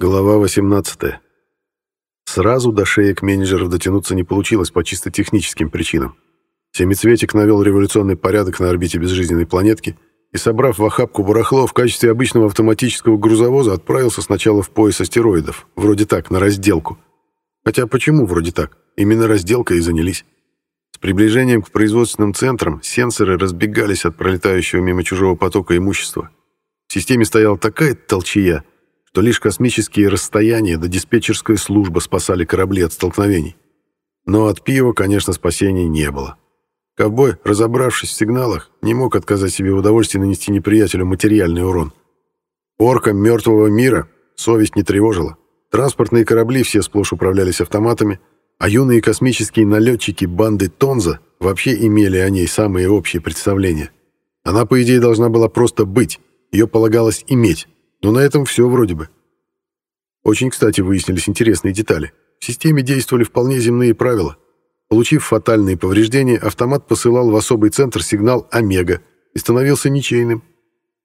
Глава 18. Сразу до шеек менеджеров дотянуться не получилось по чисто техническим причинам. Семицветик навел революционный порядок на орбите безжизненной планетки и, собрав в охапку барахло, в качестве обычного автоматического грузовоза отправился сначала в пояс астероидов, вроде так, на разделку. Хотя почему вроде так? Именно разделкой и занялись. С приближением к производственным центрам сенсоры разбегались от пролетающего мимо чужого потока имущества. В системе стояла такая толчья — что лишь космические расстояния да диспетчерская служба спасали корабли от столкновений. Но от пива, конечно, спасения не было. Ковбой, разобравшись в сигналах, не мог отказать себе в удовольствии нанести неприятелю материальный урон. Оркам мертвого мира совесть не тревожила. Транспортные корабли все сплошь управлялись автоматами, а юные космические налетчики банды Тонза вообще имели о ней самые общие представления. Она, по идее, должна была просто быть, ее полагалось иметь. Но на этом все вроде бы. Очень, кстати, выяснились интересные детали. В системе действовали вполне земные правила. Получив фатальные повреждения, автомат посылал в особый центр сигнал «Омега» и становился ничейным.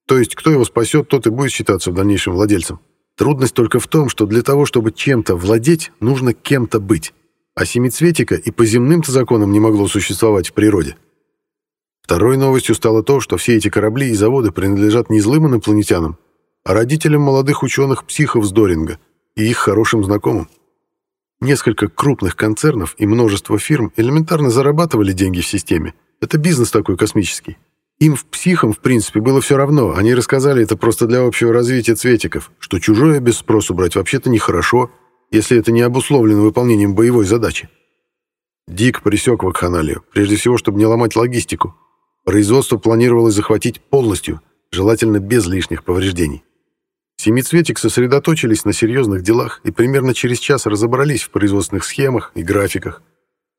То есть, кто его спасет, тот и будет считаться в дальнейшем владельцем. Трудность только в том, что для того, чтобы чем-то владеть, нужно кем-то быть. А семицветика и по земным-то законам не могло существовать в природе. Второй новостью стало то, что все эти корабли и заводы принадлежат не злым инопланетянам, родителям молодых ученых-психов с Доринга и их хорошим знакомым. Несколько крупных концернов и множество фирм элементарно зарабатывали деньги в системе. Это бизнес такой космический. Им в психам, в принципе, было все равно. Они рассказали это просто для общего развития цветиков, что чужое без спросу брать вообще-то нехорошо, если это не обусловлено выполнением боевой задачи. Дик пресек вакханалию, прежде всего, чтобы не ломать логистику. Производство планировалось захватить полностью, желательно без лишних повреждений. Семицветик сосредоточились на серьезных делах и примерно через час разобрались в производственных схемах и графиках.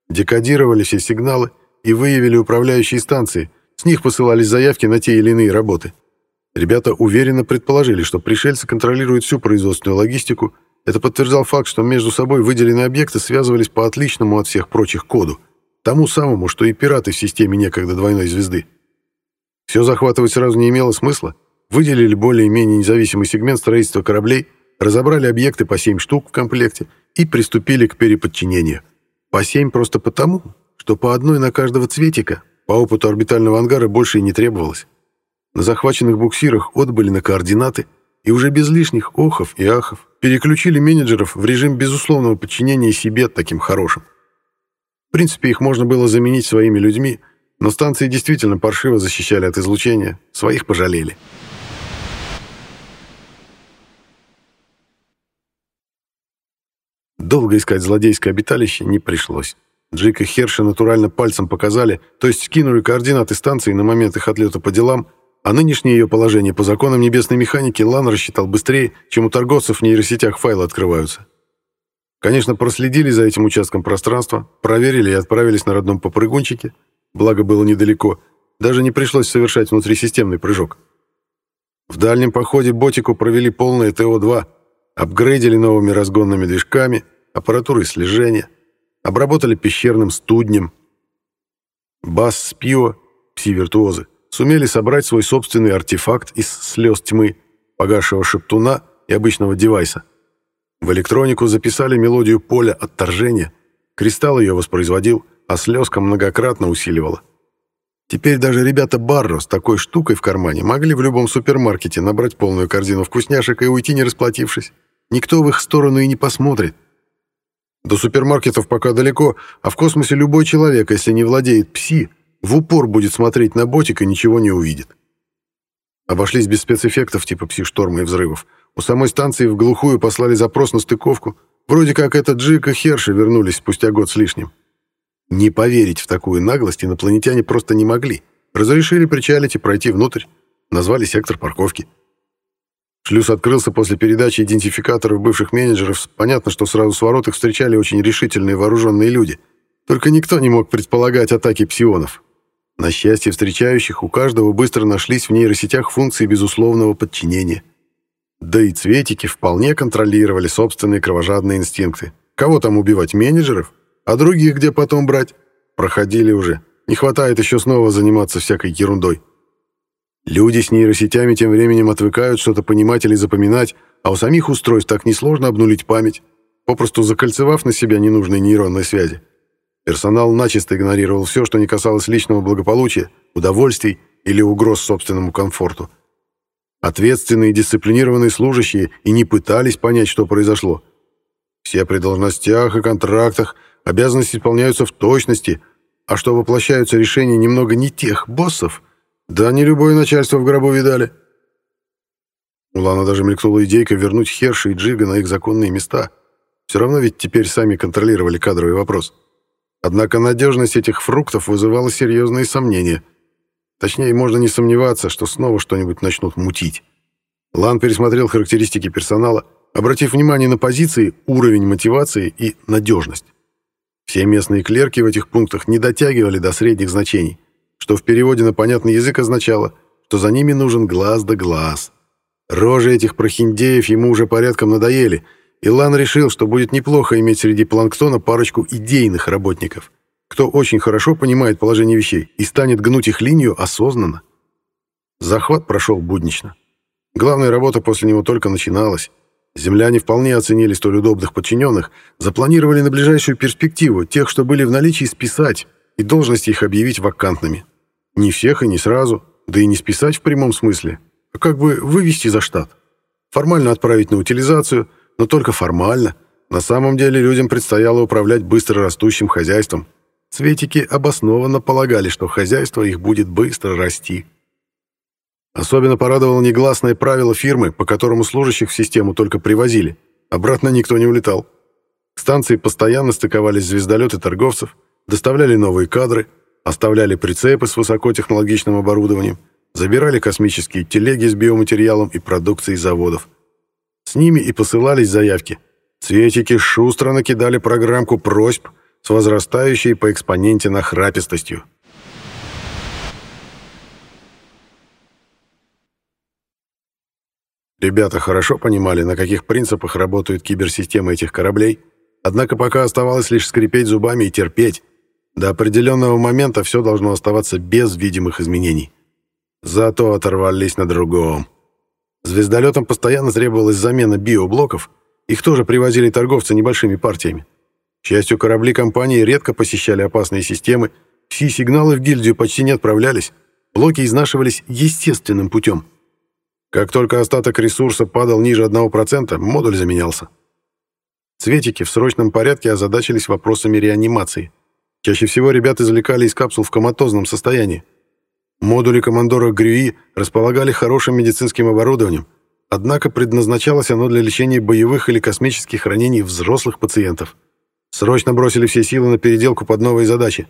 Декодировали все сигналы и выявили управляющие станции. С них посылались заявки на те или иные работы. Ребята уверенно предположили, что пришельцы контролируют всю производственную логистику. Это подтверждал факт, что между собой выделенные объекты связывались по отличному от всех прочих коду, тому самому, что и пираты в системе некогда двойной звезды. Все захватывать сразу не имело смысла, выделили более-менее независимый сегмент строительства кораблей, разобрали объекты по 7 штук в комплекте и приступили к переподчинению. По 7 просто потому, что по одной на каждого цветика по опыту орбитального ангара больше и не требовалось. На захваченных буксирах отбыли на координаты и уже без лишних охов и ахов переключили менеджеров в режим безусловного подчинения себе таким хорошим. В принципе, их можно было заменить своими людьми, но станции действительно паршиво защищали от излучения, своих пожалели. Долго искать злодейское обиталище не пришлось. Джик и Херша натурально пальцем показали, то есть скинули координаты станции на момент их отлета по делам, а нынешнее ее положение по законам небесной механики Лан рассчитал быстрее, чем у торговцев в нейросетях файлы открываются. Конечно, проследили за этим участком пространства, проверили и отправились на родном попрыгунчике, благо было недалеко, даже не пришлось совершать внутрисистемный прыжок. В дальнем походе ботику провели полное ТО-2, апгрейдили новыми разгонными движками — аппаратурой слежения, обработали пещерным студнем. Бас с пио, пси-виртуозы, сумели собрать свой собственный артефакт из слез тьмы, погасшего шептуна и обычного девайса. В электронику записали мелодию поля отторжения, кристалл ее воспроизводил, а слезка многократно усиливала. Теперь даже ребята Барро с такой штукой в кармане могли в любом супермаркете набрать полную корзину вкусняшек и уйти не расплатившись. Никто в их сторону и не посмотрит. До супермаркетов пока далеко, а в космосе любой человек, если не владеет пси, в упор будет смотреть на ботик и ничего не увидит. Обошлись без спецэффектов типа пси-шторма и взрывов. У самой станции в глухую послали запрос на стыковку. Вроде как это Джик и Херши вернулись спустя год с лишним. Не поверить в такую наглость инопланетяне просто не могли. Разрешили причалить и пройти внутрь. Назвали сектор парковки. Шлюз открылся после передачи идентификаторов бывших менеджеров. Понятно, что сразу с ворот их встречали очень решительные вооруженные люди. Только никто не мог предполагать атаки псионов. На счастье встречающих, у каждого быстро нашлись в нейросетях функции безусловного подчинения. Да и цветики вполне контролировали собственные кровожадные инстинкты. Кого там убивать, менеджеров? А других где потом брать? Проходили уже. Не хватает еще снова заниматься всякой ерундой. Люди с нейросетями тем временем отвыкают что-то понимать или запоминать, а у самих устройств так несложно обнулить память, попросту закольцевав на себя ненужные нейронные связи. Персонал начисто игнорировал все, что не касалось личного благополучия, удовольствий или угроз собственному комфорту. Ответственные и дисциплинированные служащие и не пытались понять, что произошло. Все при должностях и контрактах обязанности исполняются в точности, а что воплощаются решения немного не тех боссов, да не любое начальство в гробу видали. У Лана даже мелькнула идейка вернуть Херши и Джига на их законные места. Все равно ведь теперь сами контролировали кадровый вопрос. Однако надежность этих фруктов вызывала серьезные сомнения. Точнее, можно не сомневаться, что снова что-нибудь начнут мутить. Лан пересмотрел характеристики персонала, обратив внимание на позиции, уровень мотивации и надежность. Все местные клерки в этих пунктах не дотягивали до средних значений, что в переводе на понятный язык означало, что за ними нужен глаз да глаз. Рожи этих прохиндеев ему уже порядком надоели, и Лан решил, что будет неплохо иметь среди планктона парочку идейных работников, кто очень хорошо понимает положение вещей и станет гнуть их линию осознанно. Захват прошел буднично. Главная работа после него только начиналась. Земляне вполне оценили столь удобных подчиненных, запланировали на ближайшую перспективу тех, что были в наличии, списать и должности их объявить вакантными. Не всех и не сразу, да и не списать в прямом смысле, как бы вывести за штат. Формально отправить на утилизацию, но только формально. На самом деле людям предстояло управлять быстро растущим хозяйством. Цветики обоснованно полагали, что хозяйство их будет быстро расти. Особенно порадовало негласное правило фирмы, по которому служащих в систему только привозили. Обратно никто не улетал. К станции постоянно стыковались звездолеты торговцев, доставляли новые кадры, оставляли прицепы с высокотехнологичным оборудованием, забирали космические телеги с биоматериалом и продукцией заводов. С ними и посылались заявки. Цветики шустро накидали программку просьб с возрастающей по экспоненте нахрапистостью. Ребята хорошо понимали, на каких принципах работают киберсистемы этих кораблей, однако пока оставалось лишь скрипеть зубами и терпеть. До определенного момента все должно оставаться без видимых изменений. Зато оторвались на другом. Звездолетам постоянно требовалась замена биоблоков, их тоже привозили торговцы небольшими партиями. К счастью, корабли компании редко посещали опасные системы, все сигналы в гильдию почти не отправлялись, блоки изнашивались естественным путем. Как только остаток ресурса падал ниже 1%, модуль заменялся. Цветики в срочном порядке озадачились вопросами реанимации. Чаще всего ребят извлекали из капсул в коматозном состоянии, Модули командора Грюи располагали хорошим медицинским оборудованием, однако предназначалось оно для лечения боевых или космических ранений взрослых пациентов. Срочно бросили все силы на переделку под новые задачи.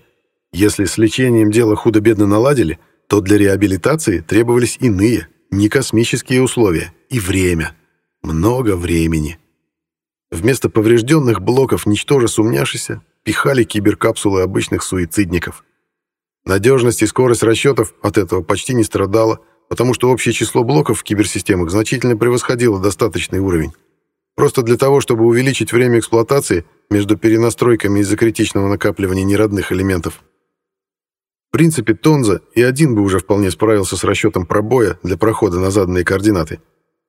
Если с лечением дело худо-бедно наладили, то для реабилитации требовались иные, не космические условия и время. Много времени. Вместо поврежденных блоков, ничтоже сумняшися, пихали киберкапсулы обычных суицидников – Надежность и скорость расчетов от этого почти не страдала, потому что общее число блоков в киберсистемах значительно превосходило достаточный уровень. Просто для того, чтобы увеличить время эксплуатации между перенастройками из-за критичного накапливания неродных элементов. В принципе, Тонза и один бы уже вполне справился с расчетом пробоя для прохода на заданные координаты.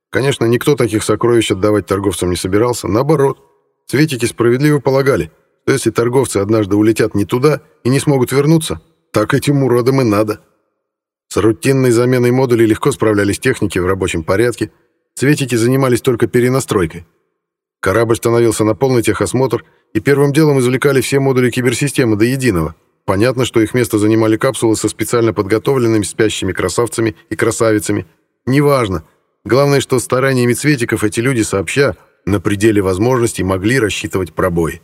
Конечно, никто таких сокровищ отдавать торговцам не собирался, наоборот. Цветики справедливо полагали, что если торговцы однажды улетят не туда и не смогут вернуться, так этим уродам и надо. С рутинной заменой модулей легко справлялись техники в рабочем порядке, цветики занимались только перенастройкой. Корабль становился на полный техосмотр, и первым делом извлекали все модули киберсистемы до единого. Понятно, что их место занимали капсулы со специально подготовленными спящими красавцами и красавицами. Неважно. Главное, что стараниями цветиков эти люди сообща на пределе возможностей могли рассчитывать пробои.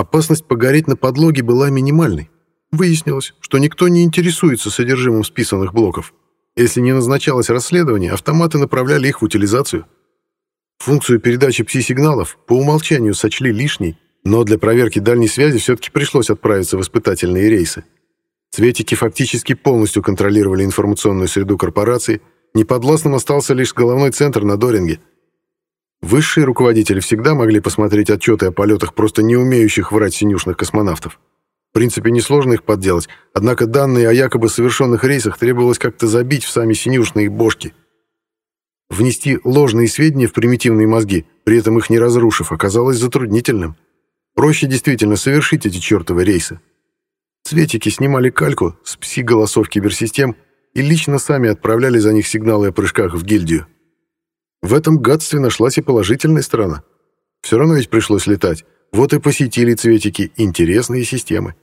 Опасность погореть на подлоге была минимальной. Выяснилось, что никто не интересуется содержимым списанных блоков. Если не назначалось расследование, автоматы направляли их в утилизацию. Функцию передачи пси-сигналов по умолчанию сочли лишней, но для проверки дальней связи все-таки пришлось отправиться в испытательные рейсы. Цветики фактически полностью контролировали информационную среду корпорации, неподвластным остался лишь головной центр на Доринге — Высшие руководители всегда могли посмотреть отчеты о полетах просто не умеющих врать синюшных космонавтов. В принципе, несложно их подделать, однако данные о якобы совершенных рейсах требовалось как-то забить в сами синюшные бошки. Внести ложные сведения в примитивные мозги, при этом их не разрушив, оказалось затруднительным. Проще действительно совершить эти чертовы рейсы. Цветики снимали кальку с пси-голосов киберсистем и лично сами отправляли за них сигналы о прыжках в гильдию. В этом гадстве нашлась и положительная сторона. Все равно ведь пришлось летать. Вот и посетили цветики интересные системы.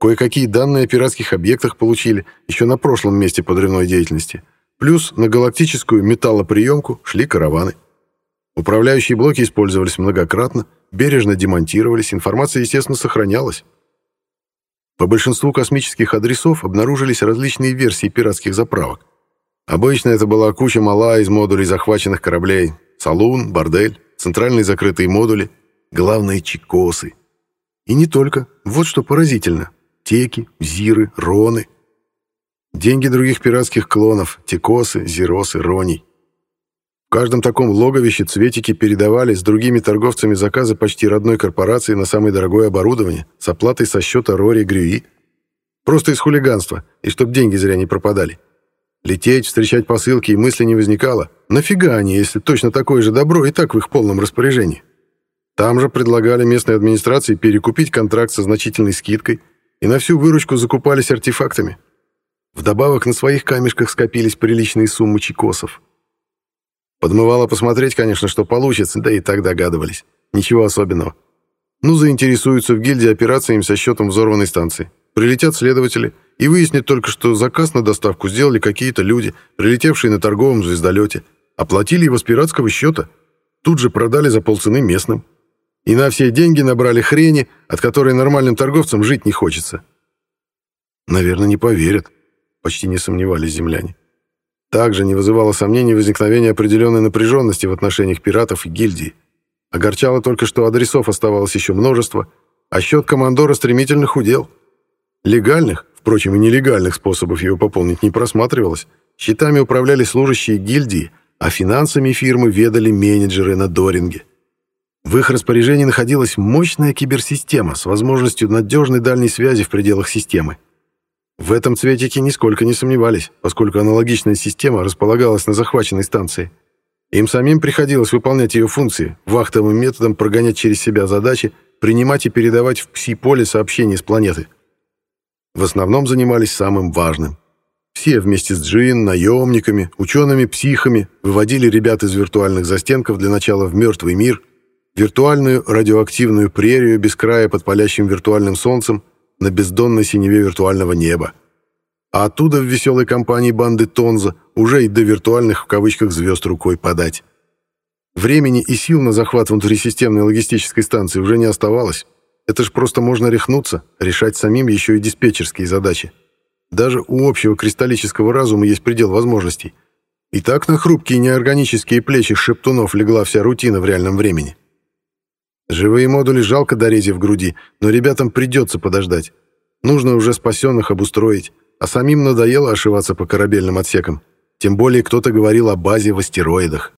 Кое-какие данные о пиратских объектах получили еще на прошлом месте подрывной деятельности. Плюс на галактическую металлоприемку шли караваны. Управляющие блоки использовались многократно, бережно демонтировались, информация, естественно, сохранялась. По большинству космических адресов обнаружились различные версии пиратских заправок. Обычно это была куча мала из модулей захваченных кораблей, салун, бордель, центральные закрытые модули, главные чекосы. И не только. Вот что поразительно. Теки, зиры, роны. Деньги других пиратских клонов, текосы, зиросы, роней. В каждом таком логовище цветики передавали с другими торговцами заказы почти родной корпорации на самое дорогое оборудование с оплатой со счета Рори Грюи. Просто из хулиганства, и чтоб деньги зря не пропадали. Лететь, встречать посылки и мысли не возникало. Нафига они, если точно такое же добро и так в их полном распоряжении? Там же предлагали местной администрации перекупить контракт со значительной скидкой и на всю выручку закупались артефактами. Вдобавок на своих камешках скопились приличные суммы чекосов. Подмывало посмотреть, конечно, что получится, да и так догадывались. Ничего особенного. Ну, заинтересуются в гильдии операциями со счетом взорванной станции. Прилетят следователи — и выяснит только, что заказ на доставку сделали какие-то люди, прилетевшие на торговом звездолете, оплатили его с пиратского счета, тут же продали за полцены местным. И на все деньги набрали хрени, от которой нормальным торговцам жить не хочется. Наверное, не поверят, почти не сомневались земляне. Также не вызывало сомнений возникновение определенной напряженности в отношениях пиратов и гильдии. Огорчало только, что адресов оставалось еще множество, а счет командора стремительно худел. Легальных, Впрочем, и нелегальных способов его пополнить не просматривалось. Счетами управляли служащие гильдии, а финансами фирмы ведали менеджеры на Доринге. В их распоряжении находилась мощная киберсистема с возможностью надежной дальней связи в пределах системы. В этом цветике нисколько не сомневались, поскольку аналогичная система располагалась на захваченной станции. Им самим приходилось выполнять ее функции, вахтовым методом прогонять через себя задачи, принимать и передавать в пси-поле сообщения с планеты – в основном занимались самым важным. Все вместе с Джин, наемниками, учеными-психами выводили ребят из виртуальных застенков для начала в мертвый мир, виртуальную радиоактивную прерию без края под палящим виртуальным солнцем на бездонной синеве виртуального неба. А оттуда в веселой компании банды Тонза уже и до виртуальных в кавычках звезд рукой подать. Времени и сил на захват внутрисистемной логистической станции уже не оставалось, это ж просто можно рехнуться, решать самим еще и диспетчерские задачи. Даже у общего кристаллического разума есть предел возможностей. И так на хрупкие неорганические плечи шептунов легла вся рутина в реальном времени. Живые модули жалко до в груди, но ребятам придется подождать. Нужно уже спасенных обустроить, а самим надоело ошиваться по корабельным отсекам. Тем более кто-то говорил о базе в астероидах.